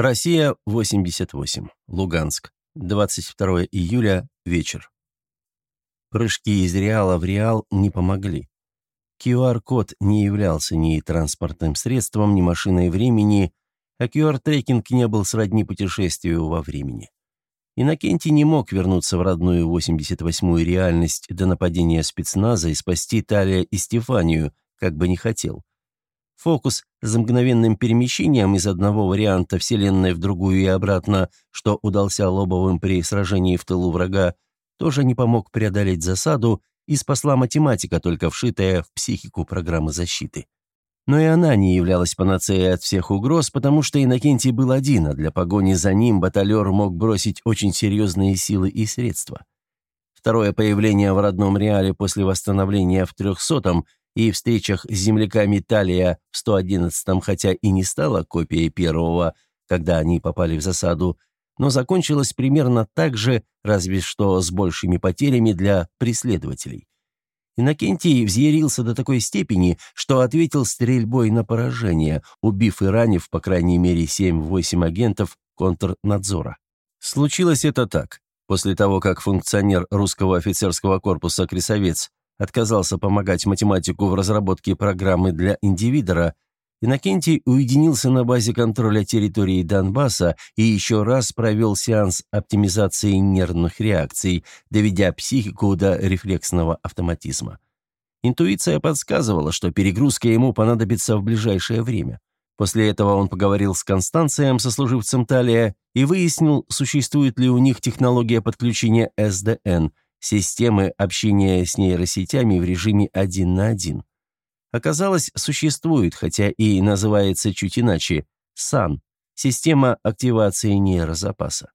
Россия, 88. Луганск. 22 июля. Вечер. Прыжки из Реала в Реал не помогли. QR-код не являлся ни транспортным средством, ни машиной времени, а QR-трекинг не был сродни путешествию во времени. Иннокентий не мог вернуться в родную 88-ю реальность до нападения спецназа и спасти Талия и Стефанию, как бы не хотел. Фокус за мгновенным перемещением из одного варианта Вселенной в другую и обратно, что удался Лобовым при сражении в тылу врага, тоже не помог преодолеть засаду и спасла математика, только вшитая в психику программы защиты. Но и она не являлась панацеей от всех угроз, потому что Иннокентий был один, а для погони за ним баталер мог бросить очень серьезные силы и средства. Второе появление в родном реале после восстановления в трехсотом и встречах с земляками Талия в 111-м, хотя и не стала копией первого, когда они попали в засаду, но закончилось примерно так же, разве что с большими потерями для преследователей. Иннокентий взъярился до такой степени, что ответил стрельбой на поражение, убив и ранив по крайней мере 7-8 агентов контрнадзора. Случилось это так. После того, как функционер русского офицерского корпуса «Кресовец» отказался помогать математику в разработке программы для индивидора, Иннокентий уединился на базе контроля территории Донбасса и еще раз провел сеанс оптимизации нервных реакций, доведя психику до рефлексного автоматизма. Интуиция подсказывала, что перегрузка ему понадобится в ближайшее время. После этого он поговорил с Констанцием, сослуживцем Талия, и выяснил, существует ли у них технология подключения СДН – системы общения с нейросетями в режиме один на один. Оказалось, существует, хотя и называется чуть иначе, САН – система активации нейрозапаса.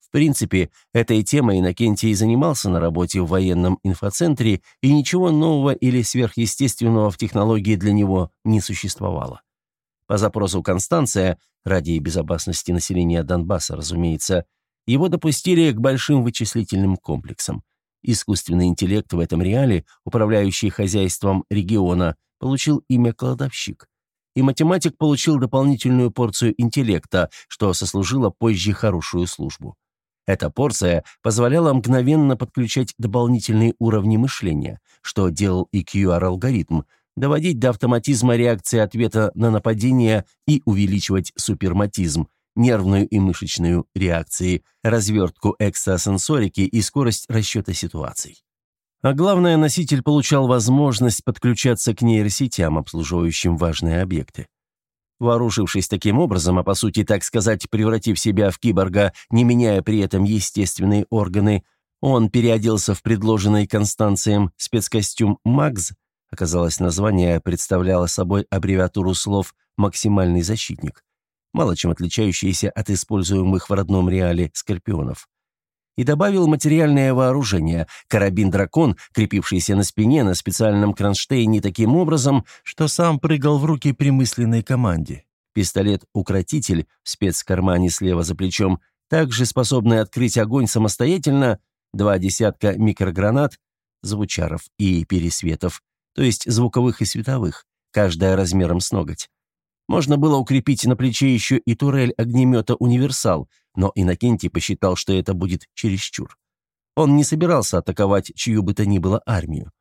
В принципе, этой темой Иннокентий занимался на работе в военном инфоцентре, и ничего нового или сверхъестественного в технологии для него не существовало. По запросу Констанция, ради безопасности населения Донбасса, разумеется, его допустили к большим вычислительным комплексам. Искусственный интеллект в этом реале, управляющий хозяйством региона, получил имя «кладовщик». И математик получил дополнительную порцию интеллекта, что сослужило позже хорошую службу. Эта порция позволяла мгновенно подключать дополнительные уровни мышления, что делал и QR-алгоритм, доводить до автоматизма реакции ответа на нападение и увеличивать суперматизм, нервную и мышечную реакции, развертку экстрасенсорики и скорость расчета ситуаций. А главное, носитель получал возможность подключаться к нейросетям, обслуживающим важные объекты. Вооружившись таким образом, а по сути, так сказать, превратив себя в киборга, не меняя при этом естественные органы, он переоделся в предложенный Констанцием спецкостюм «Макс», оказалось, название представляло собой аббревиатуру слов «максимальный защитник», мало чем отличающиеся от используемых в родном реале скорпионов. И добавил материальное вооружение, карабин-дракон, крепившийся на спине на специальном кронштейне таким образом, что сам прыгал в руки при мысленной команде. Пистолет-укротитель в спецкармане слева за плечом, также способный открыть огонь самостоятельно, два десятка микрогранат, звучаров и пересветов, то есть звуковых и световых, каждая размером с ноготь. Можно было укрепить на плече еще и турель огнемета «Универсал», но Иннокентий посчитал, что это будет чересчур. Он не собирался атаковать чью бы то ни было армию.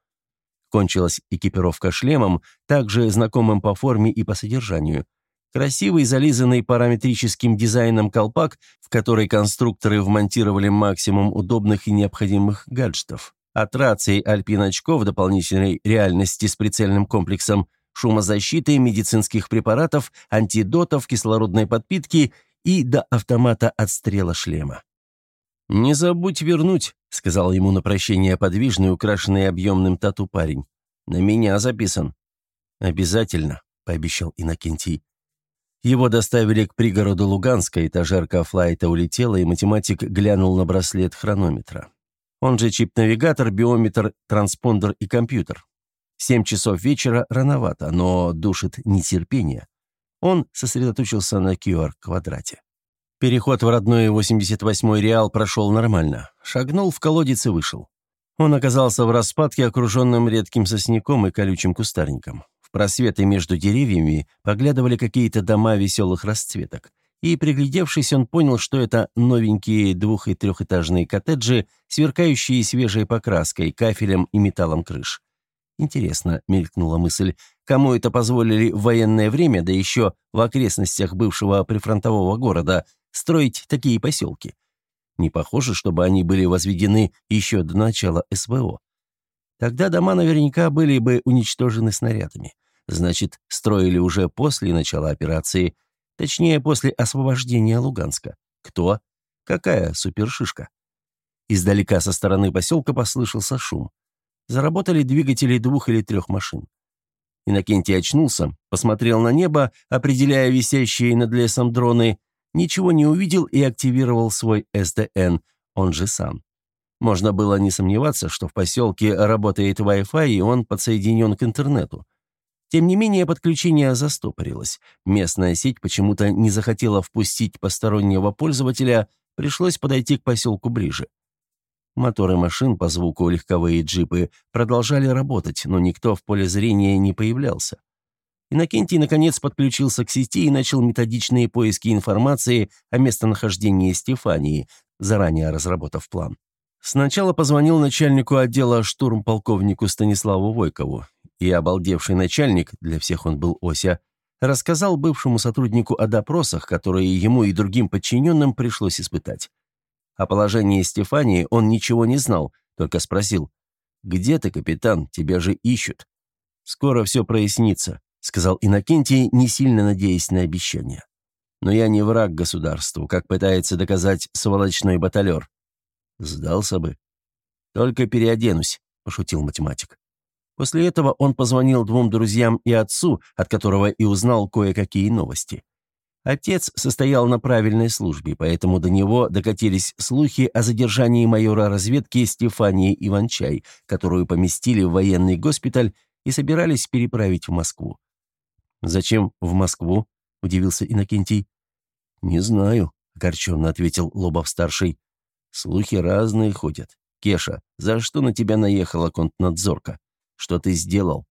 Кончилась экипировка шлемом, также знакомым по форме и по содержанию. Красивый, зализанный параметрическим дизайном колпак, в который конструкторы вмонтировали максимум удобных и необходимых гаджетов. От рации альпин-очков дополнительной реальности с прицельным комплексом шумозащиты, медицинских препаратов, антидотов, кислородной подпитки и до автомата отстрела шлема. «Не забудь вернуть», — сказал ему на прощение подвижный, украшенный объемным тату парень. «На меня записан». «Обязательно», — пообещал Иннокентий. Его доставили к пригороду Луганска, этажерка флайта улетела, и математик глянул на браслет хронометра. Он же чип-навигатор, биометр, транспондер и компьютер. Семь часов вечера рановато, но душит нетерпение. Он сосредоточился на QR-квадрате. Переход в родной 88-й Реал прошел нормально. Шагнул в колодец и вышел. Он оказался в распадке, окруженном редким сосняком и колючим кустарником. В просветы между деревьями поглядывали какие-то дома веселых расцветок. и, приглядевшись, он понял, что это новенькие двух- и трехэтажные коттеджи, сверкающие свежей покраской, кафелем и металлом крыш. Интересно, мелькнула мысль, кому это позволили в военное время, да еще в окрестностях бывшего прифронтового города, строить такие поселки? Не похоже, чтобы они были возведены еще до начала СВО. Тогда дома наверняка были бы уничтожены снарядами. Значит, строили уже после начала операции, точнее, после освобождения Луганска. Кто? Какая супершишка? Издалека со стороны поселка послышался шум. Заработали двигатели двух или трех машин. Иннокентий очнулся, посмотрел на небо, определяя висящие над лесом дроны, ничего не увидел и активировал свой СДН, он же сам. Можно было не сомневаться, что в поселке работает Wi-Fi, и он подсоединен к интернету. Тем не менее, подключение застопорилось. Местная сеть почему-то не захотела впустить постороннего пользователя, пришлось подойти к поселку ближе. Моторы машин по звуку легковые джипы продолжали работать, но никто в поле зрения не появлялся. Иннокентий, наконец, подключился к сети и начал методичные поиски информации о местонахождении Стефании, заранее разработав план. Сначала позвонил начальнику отдела штурм-полковнику Станиславу Войкову, и обалдевший начальник, для всех он был Ося, рассказал бывшему сотруднику о допросах, которые ему и другим подчиненным пришлось испытать. О положении Стефании он ничего не знал, только спросил, «Где ты, капитан? Тебя же ищут». «Скоро все прояснится», — сказал Иннокентий, не сильно надеясь на обещание. «Но я не враг государству, как пытается доказать сволочной баталер. Сдался бы. Только переоденусь, пошутил математик. После этого он позвонил двум друзьям и отцу, от которого и узнал кое-какие новости. Отец состоял на правильной службе, поэтому до него докатились слухи о задержании майора разведки Стефании Иванчай, которую поместили в военный госпиталь и собирались переправить в Москву. «Зачем в Москву?» – удивился Иннокентий. «Не знаю», – огорченно ответил Лобов-старший. Слухи разные ходят. Кеша, за что на тебя наехала контнадзорка? Что ты сделал?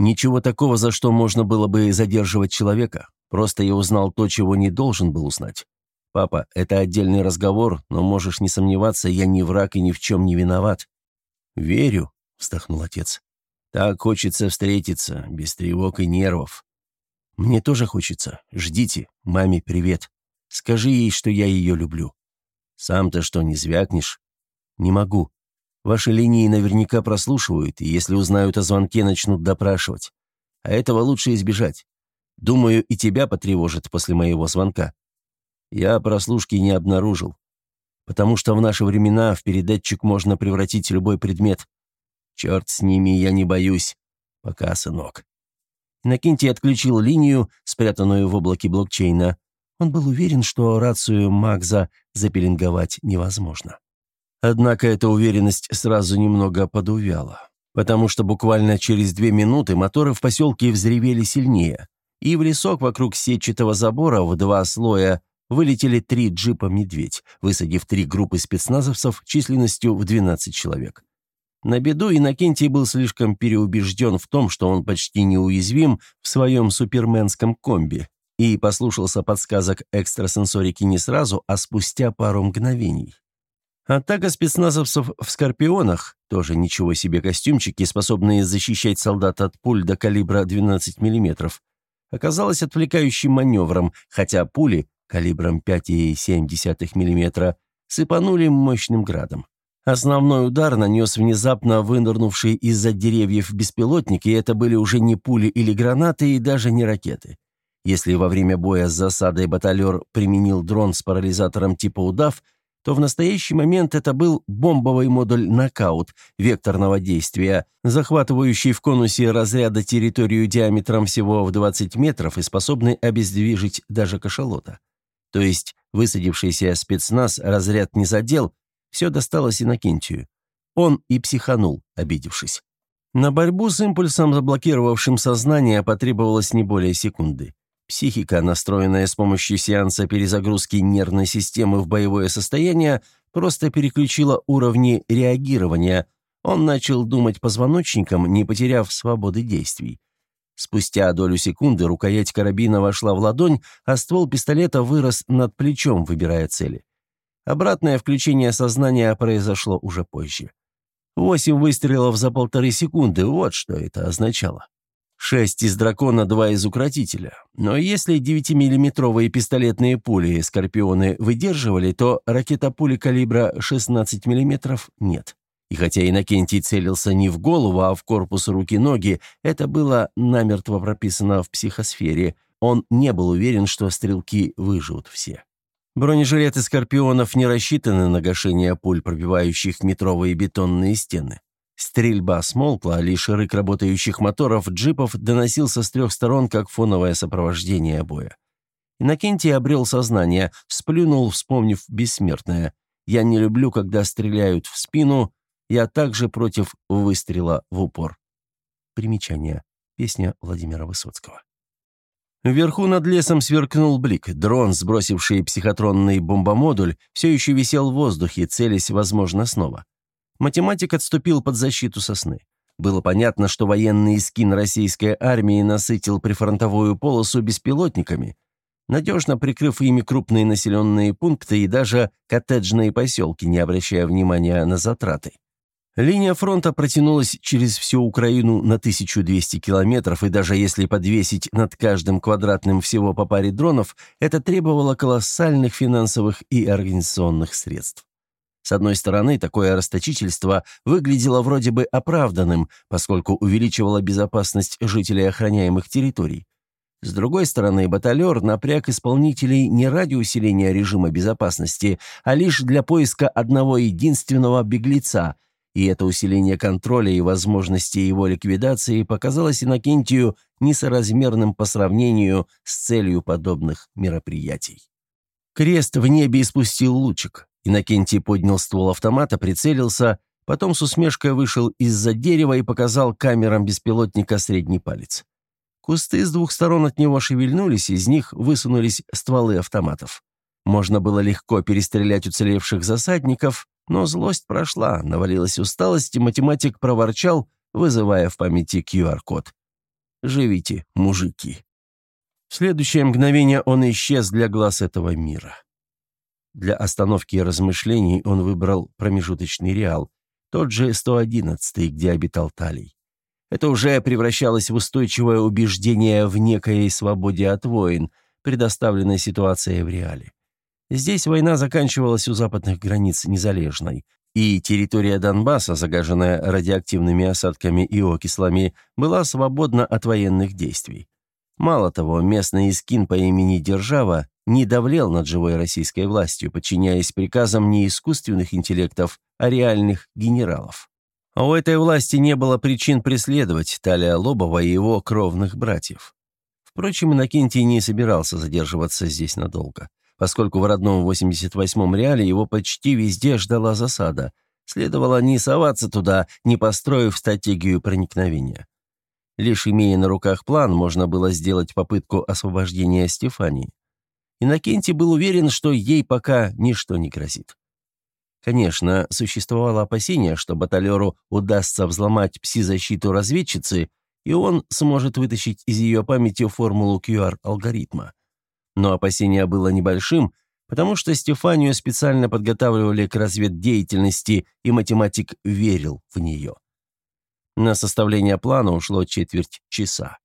Ничего такого, за что можно было бы задерживать человека. Просто я узнал то, чего не должен был узнать. Папа, это отдельный разговор, но можешь не сомневаться, я не враг и ни в чем не виноват. Верю, вздохнул отец. Так хочется встретиться, без тревог и нервов. Мне тоже хочется. Ждите. Маме привет. Скажи ей, что я ее люблю. Сам-то что, не звякнешь? Не могу. Ваши линии наверняка прослушивают, и если узнают о звонке, начнут допрашивать. А этого лучше избежать. Думаю, и тебя потревожит после моего звонка. Я прослушки не обнаружил. Потому что в наши времена в передатчик можно превратить любой предмет. Черт с ними, я не боюсь. Пока, сынок. Иннокентий отключил линию, спрятанную в облаке блокчейна, он был уверен, что рацию Макза запеленговать невозможно. Однако эта уверенность сразу немного подувяла, потому что буквально через две минуты моторы в поселке взревели сильнее, и в лесок вокруг сетчатого забора в два слоя вылетели три джипа «Медведь», высадив три группы спецназовцев численностью в 12 человек. На беду Иннокентий был слишком переубежден в том, что он почти неуязвим в своем суперменском комби, и послушался подсказок экстрасенсорики не сразу, а спустя пару мгновений. Атака спецназовцев в «Скорпионах» – тоже ничего себе костюмчики, способные защищать солдат от пуль до калибра 12 мм, оказалась отвлекающим маневром, хотя пули калибром 5,7 мм сыпанули мощным градом. Основной удар нанес внезапно вынырнувший из-за деревьев беспилотник, и это были уже не пули или гранаты, и даже не ракеты. Если во время боя с засадой баталер применил дрон с парализатором типа «Удав», то в настоящий момент это был бомбовый модуль «Нокаут» векторного действия, захватывающий в конусе разряда территорию диаметром всего в 20 метров и способный обездвижить даже кашалота. То есть высадившийся спецназ разряд не задел, все досталось Иннокентию. Он и психанул, обидевшись. На борьбу с импульсом, заблокировавшим сознание, потребовалось не более секунды. Психика, настроенная с помощью сеанса перезагрузки нервной системы в боевое состояние, просто переключила уровни реагирования. Он начал думать позвоночником, не потеряв свободы действий. Спустя долю секунды рукоять карабина вошла в ладонь, а ствол пистолета вырос над плечом, выбирая цели. Обратное включение сознания произошло уже позже. Восемь выстрелов за полторы секунды, вот что это означало. Шесть из дракона, два из укротителя. Но если 9-миллиметровые пистолетные пули «Скорпионы» выдерживали, то ракета-пули калибра 16 мм нет. И хотя Иннокентий целился не в голову, а в корпус руки-ноги, это было намертво прописано в психосфере. Он не был уверен, что стрелки выживут все. Бронежилеты «Скорпионов» не рассчитаны на гашение пуль, пробивающих метровые бетонные стены. Стрельба смолкла, лишь рык работающих моторов джипов доносился с трех сторон, как фоновое сопровождение боя. Иннокентий обрел сознание, сплюнул, вспомнив бессмертное. «Я не люблю, когда стреляют в спину, я также против выстрела в упор». Примечание. Песня Владимира Высоцкого. Вверху над лесом сверкнул блик. Дрон, сбросивший психотронный бомбомодуль, все еще висел в воздухе, целясь, возможно, снова. Математик отступил под защиту сосны. Было понятно, что военный скин российской армии насытил прифронтовую полосу беспилотниками, надежно прикрыв ими крупные населенные пункты и даже коттеджные поселки, не обращая внимания на затраты. Линия фронта протянулась через всю Украину на 1200 километров, и даже если подвесить над каждым квадратным всего по паре дронов, это требовало колоссальных финансовых и организационных средств. С одной стороны, такое расточительство выглядело вроде бы оправданным, поскольку увеличивало безопасность жителей охраняемых территорий. С другой стороны, баталер напряг исполнителей не ради усиления режима безопасности, а лишь для поиска одного единственного беглеца – и это усиление контроля и возможности его ликвидации показалось Иннокентию несоразмерным по сравнению с целью подобных мероприятий. Крест в небе испустил лучик. Иннокентий поднял ствол автомата, прицелился, потом с усмешкой вышел из-за дерева и показал камерам беспилотника средний палец. Кусты с двух сторон от него шевельнулись, из них высунулись стволы автоматов. Можно было легко перестрелять уцелевших засадников, но злость прошла, навалилась усталость, и математик проворчал, вызывая в памяти QR-код. «Живите, мужики». В следующее мгновение он исчез для глаз этого мира. Для остановки размышлений он выбрал промежуточный реал, тот же 111 где обитал Талий. Это уже превращалось в устойчивое убеждение в некой свободе от войн, предоставленной ситуацией в реале. Здесь война заканчивалась у западных границ Незалежной, и территория Донбасса, загаженная радиоактивными осадками и окислами, была свободна от военных действий. Мало того, местный искин по имени Держава не давлел над живой российской властью, подчиняясь приказам не искусственных интеллектов, а реальных генералов. А у этой власти не было причин преследовать Талия Лобова и его кровных братьев. Впрочем, Иннокентий не собирался задерживаться здесь надолго поскольку в родном 88-м реале его почти везде ждала засада. Следовало не соваться туда, не построив стратегию проникновения. Лишь имея на руках план, можно было сделать попытку освобождения Стефании. Иннокентий был уверен, что ей пока ничто не грозит. Конечно, существовало опасение, что баталеру удастся взломать пси-защиту разведчицы, и он сможет вытащить из ее памяти формулу QR-алгоритма. Но опасение было небольшим, потому что Стефанию специально подготавливали к разведдеятельности, и математик верил в нее. На составление плана ушло четверть часа.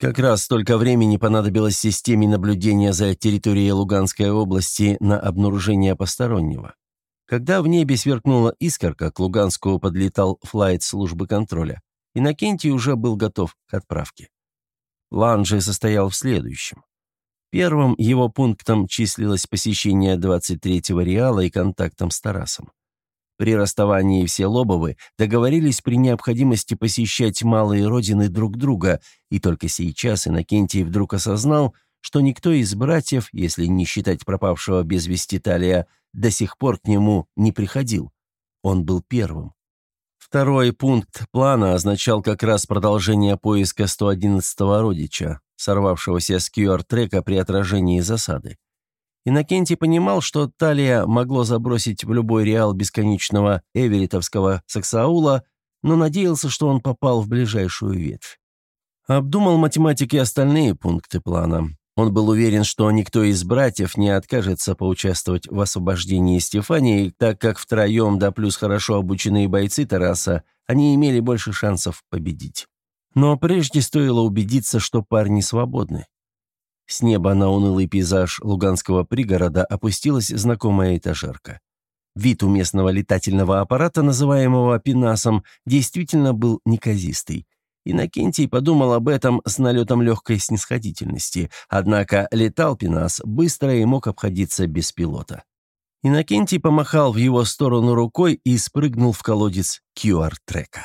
Как раз столько времени понадобилось системе наблюдения за территорией Луганской области на обнаружение постороннего. Когда в небе сверкнула искорка, к Луганску подлетал флайт службы контроля. Иннокентий уже был готов к отправке. План же состоял в следующем. Первым его пунктом числилось посещение 23-го Реала и контактом с Тарасом. При расставании все Лобовы договорились при необходимости посещать малые родины друг друга, и только сейчас Иннокентий вдруг осознал, что никто из братьев, если не считать пропавшего без вести Талия, до сих пор к нему не приходил. Он был первым. Второй пункт плана означал как раз продолжение поиска 111-го родича, сорвавшегося с QR-трека при отражении засады. Иннокентий понимал, что Талия могло забросить в любой реал бесконечного эверитовского саксаула, но надеялся, что он попал в ближайшую ветвь. Обдумал математики остальные пункты плана. Он был уверен, что никто из братьев не откажется поучаствовать в освобождении Стефании, так как втроем, да плюс хорошо обученные бойцы Тараса, они имели больше шансов победить. Но прежде стоило убедиться, что парни свободны. С неба на унылый пейзаж луганского пригорода опустилась знакомая этажерка. Вид у местного летательного аппарата, называемого «Пенасом», действительно был неказистый. Иннокентий подумал об этом с налетом легкой снисходительности, однако летал Пенас быстро и мог обходиться без пилота. Иннокентий помахал в его сторону рукой и спрыгнул в колодец QR-трека.